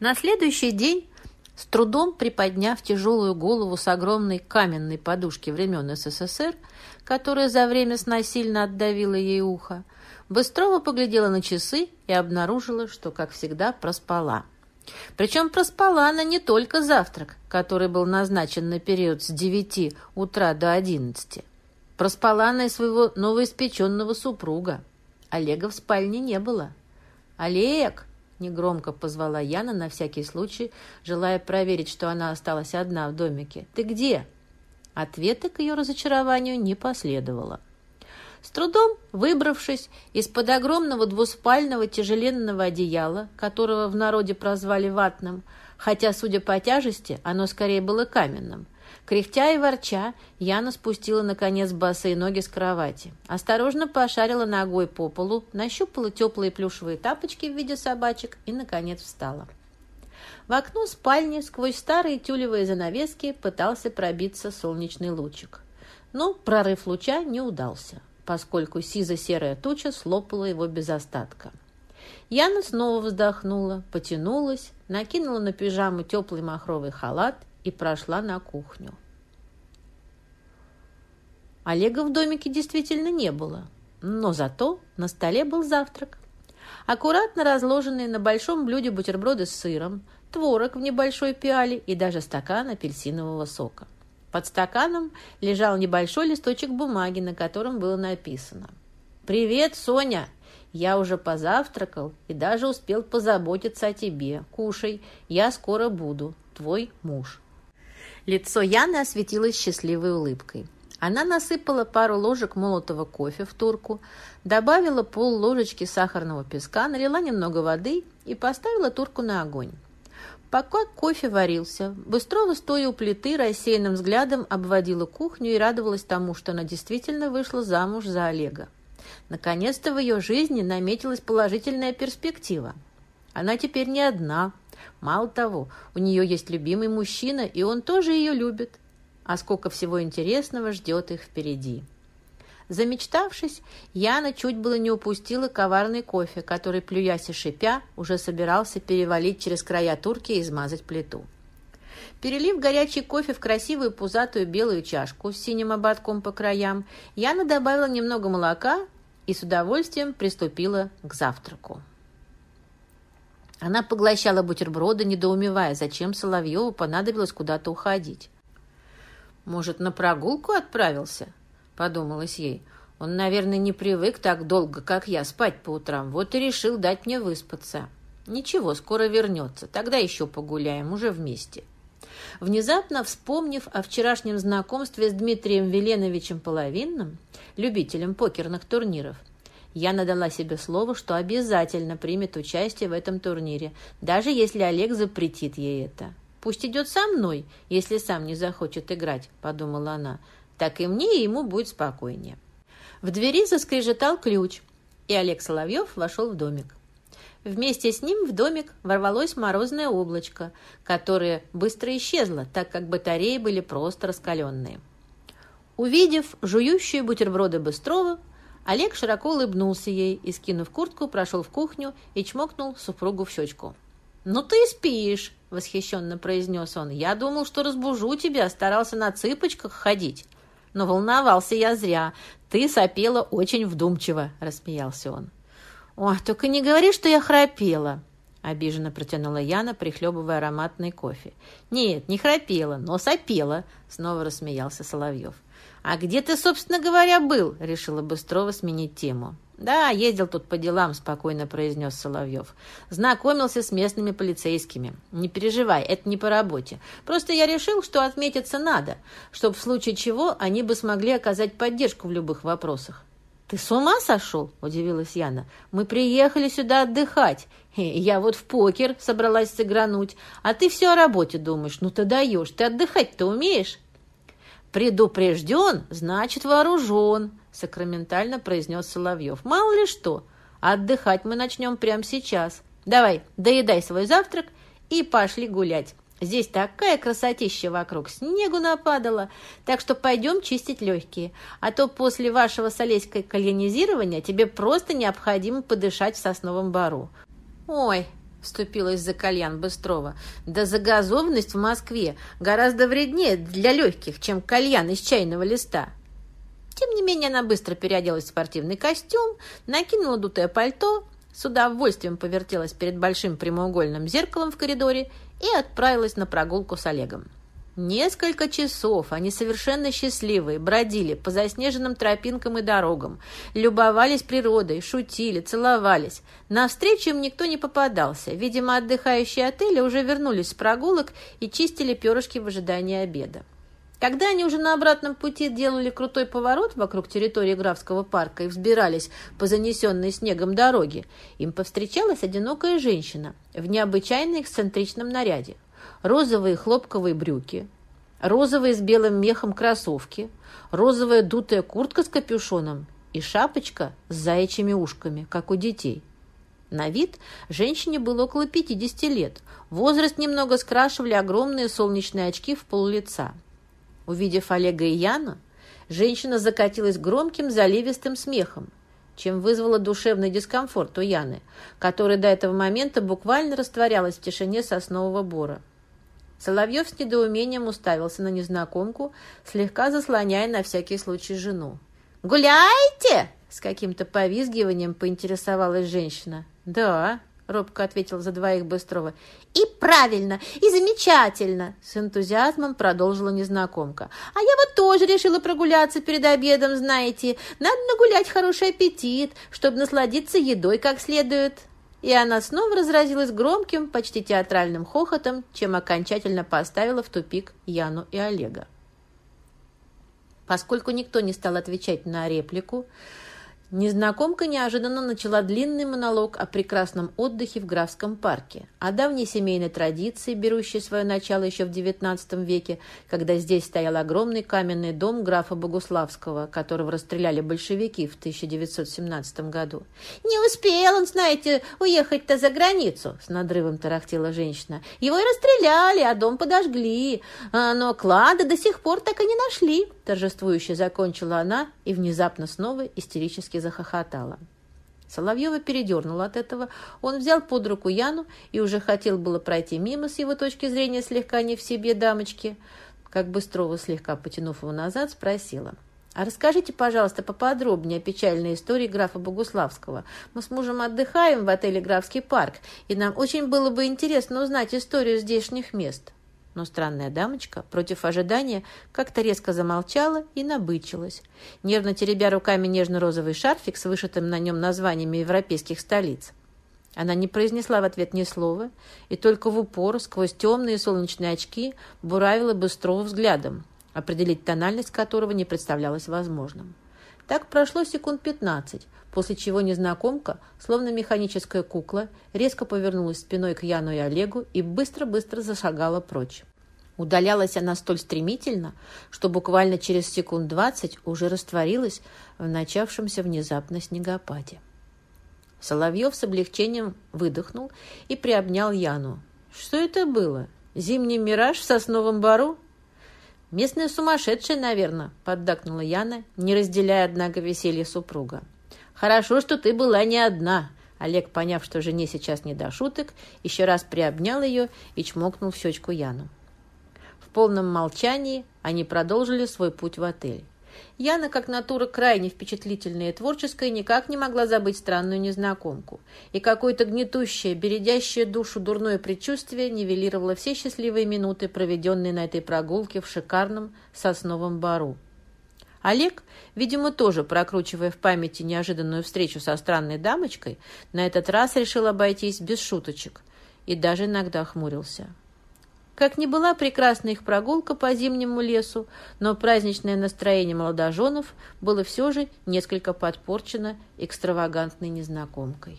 На следующий день, с трудом приподняв тяжелую голову с огромной каменной подушки времен СССР, которая за время сна сильно отдавила ей ухо, Быстрова поглядела на часы и обнаружила, что, как всегда, проспала. Причем проспала она не только завтрак, который был назначен на период с 9 утра до 11. Проспала она и своего новоиспеченного супруга. Олега в спальне не было. «Олег!» Негромко позвала Яна на всякий случай, желая проверить, что она осталась одна в домике. «Ты где?» Ответа к ее разочарованию не последовало. С трудом выбравшись из-под огромного двуспального тяжеленного одеяла, которого в народе прозвали ватным, хотя, судя по тяжести, оно скорее было каменным, Кряхтя и ворча, Яна спустила, наконец, босые ноги с кровати. Осторожно пошарила ногой по полу, нащупала теплые плюшевые тапочки в виде собачек и, наконец, встала. В окно спальни сквозь старые тюлевые занавески пытался пробиться солнечный лучик. Но прорыв луча не удался, поскольку сизо-серая туча слопала его без остатка. Яна снова вздохнула, потянулась, накинула на пижаму теплый махровый халат и прошла на кухню. Олега в домике действительно не было, но зато на столе был завтрак. Аккуратно разложенные на большом блюде бутерброды с сыром, творог в небольшой пиале и даже стакан апельсинового сока. Под стаканом лежал небольшой листочек бумаги, на котором было написано «Привет, Соня! Я уже позавтракал и даже успел позаботиться о тебе. Кушай, я скоро буду. Твой муж». Лицо Яны осветилось счастливой улыбкой. Она насыпала пару ложек молотого кофе в турку, добавила пол ложечки сахарного песка, налила немного воды и поставила турку на огонь. Пока кофе варился, Быстрова, стоя у плиты, рассеянным взглядом обводила кухню и радовалась тому, что она действительно вышла замуж за Олега. Наконец-то в ее жизни наметилась положительная перспектива. Она теперь не одна. Мало того, у нее есть любимый мужчина, и он тоже ее любит а сколько всего интересного ждет их впереди. Замечтавшись, Яна чуть было не упустила коварный кофе, который, плюясь и шипя, уже собирался перевалить через края турки и измазать плиту. Перелив горячий кофе в красивую пузатую белую чашку с синим ободком по краям, Яна добавила немного молока и с удовольствием приступила к завтраку. Она поглощала бутерброды, недоумевая, зачем Соловьеву понадобилось куда-то уходить. «Может, на прогулку отправился?» — подумалось ей. «Он, наверное, не привык так долго, как я, спать по утрам. Вот и решил дать мне выспаться. Ничего, скоро вернется. Тогда еще погуляем, уже вместе». Внезапно вспомнив о вчерашнем знакомстве с Дмитрием Веленовичем Половинным, любителем покерных турниров, я надала себе слово, что обязательно примет участие в этом турнире, даже если Олег запретит ей это. «Пусть идет со мной, если сам не захочет играть», — подумала она. «Так и мне, и ему будет спокойнее». В двери заскрежетал ключ, и Олег Соловьев вошел в домик. Вместе с ним в домик ворвалось морозное облачко, которое быстро исчезло, так как батареи были просто раскаленные. Увидев жующие бутерброды Быстрова, Олег широко улыбнулся ей и, скинув куртку, прошел в кухню и чмокнул супругу в щечку. «Ну ты спишь!» — восхищенно произнес он. «Я думал, что разбужу тебя, старался на цыпочках ходить». «Но волновался я зря. Ты сопела очень вдумчиво», — рассмеялся он. «Ой, только не говори, что я храпела», — обиженно протянула Яна, прихлебывая ароматный кофе. «Нет, не храпела, но сопела», — снова рассмеялся Соловьев. «А где ты, собственно говоря, был?» — решила Быстрова сменить тему. «Да, ездил тут по делам», — спокойно произнес Соловьев. «Знакомился с местными полицейскими. Не переживай, это не по работе. Просто я решил, что отметиться надо, чтобы в случае чего они бы смогли оказать поддержку в любых вопросах». «Ты с ума сошел?» – удивилась Яна. «Мы приехали сюда отдыхать. Я вот в покер собралась сыгрануть, а ты все о работе думаешь. Ну ты даешь, ты отдыхать-то умеешь?» «Предупрежден, значит вооружен», — сакраментально произнес Соловьев. «Мало ли что, отдыхать мы начнем прямо сейчас. Давай, доедай свой завтрак и пошли гулять. Здесь такая красотища вокруг, снегу нападало, так что пойдем чистить легкие. А то после вашего солейской кальянизирования тебе просто необходимо подышать в сосновом бару». «Ой, вступилась за кальян Быстрова. «Да загазованность в Москве гораздо вреднее для легких, чем кальян из чайного листа». Тем не менее, она быстро переоделась в спортивный костюм, накинула дутое пальто, с удовольствием повертелась перед большим прямоугольным зеркалом в коридоре и отправилась на прогулку с Олегом. Несколько часов они совершенно счастливые бродили по заснеженным тропинкам и дорогам, любовались природой, шутили, целовались. На встречу им никто не попадался. Видимо, отдыхающие отели уже вернулись с прогулок и чистили перышки в ожидании обеда. Когда они уже на обратном пути делали крутой поворот вокруг территории Графского парка и взбирались по занесенной снегом дороге, им повстречалась одинокая женщина в необычайно эксцентричном наряде. Розовые хлопковые брюки, розовые с белым мехом кроссовки, розовая дутая куртка с капюшоном и шапочка с заячьими ушками, как у детей. На вид женщине было около 50 лет. Возраст немного скрашивали огромные солнечные очки в пол лица. Увидев Олега и Яну, женщина закатилась громким заливистым смехом, чем вызвала душевный дискомфорт у Яны, которая до этого момента буквально растворялась в тишине соснового бора. Соловьев с недоумением уставился на незнакомку, слегка заслоняя на всякий случай жену. «Гуляете?» — с каким-то повизгиванием поинтересовалась женщина. «Да», робко ответил за двоих Быстрова. «И правильно, и замечательно!» С энтузиазмом продолжила незнакомка. «А я вот тоже решила прогуляться перед обедом, знаете. Надо нагулять хороший аппетит, чтобы насладиться едой как следует». И она снова разразилась громким, почти театральным хохотом, чем окончательно поставила в тупик Яну и Олега. Поскольку никто не стал отвечать на реплику, Незнакомка неожиданно начала длинный монолог о прекрасном отдыхе в Графском парке, о давней семейной традиции, берущей свое начало еще в XIX веке, когда здесь стоял огромный каменный дом графа Богуславского, которого расстреляли большевики в 1917 году. «Не успел он, знаете, уехать-то за границу», — с надрывом тарахтела женщина. «Его и расстреляли, а дом подожгли, а, но клада до сих пор так и не нашли», — торжествующе закончила она и внезапно снова истерически захохотала. Соловьева передернула от этого. Он взял под руку Яну и уже хотел было пройти мимо с его точки зрения слегка не в себе дамочки, как Быстрова, слегка потянув его назад, спросила. «А расскажите, пожалуйста, поподробнее о печальной истории графа Богуславского. Мы с мужем отдыхаем в отеле «Графский парк», и нам очень было бы интересно узнать историю здешних мест». Но странная дамочка, против ожидания, как-то резко замолчала и набычилась, нервно теребя руками нежно-розовый шарфик с вышитым на нем названиями европейских столиц. Она не произнесла в ответ ни слова и только в упор, сквозь темные солнечные очки, буравила Быстрова взглядом, определить тональность которого не представлялось возможным. Так прошло секунд пятнадцать, после чего незнакомка, словно механическая кукла, резко повернулась спиной к Яну и Олегу и быстро-быстро зашагала прочь. Удалялась она столь стремительно, что буквально через секунд двадцать уже растворилась в начавшемся внезапно снегопаде. Соловьев с облегчением выдохнул и приобнял Яну. «Что это было? Зимний мираж в сосновом бару?» «Местная сумасшедшая, наверное», — поддакнула Яна, не разделяя, однако, веселье супруга. «Хорошо, что ты была не одна». Олег, поняв, что жене сейчас не до шуток, еще раз приобнял ее и чмокнул в щечку Яну. В полном молчании они продолжили свой путь в отель. Яна, как натура крайне впечатлительная и творческая, никак не могла забыть странную незнакомку. И какое-то гнетущее, бередящее душу дурное предчувствие нивелировало все счастливые минуты, проведенные на этой прогулке в шикарном сосновом бару. Олег, видимо, тоже прокручивая в памяти неожиданную встречу со странной дамочкой, на этот раз решил обойтись без шуточек и даже иногда хмурился. Как ни была прекрасна их прогулка по зимнему лесу, но праздничное настроение молодоженов было все же несколько подпорчено экстравагантной незнакомкой.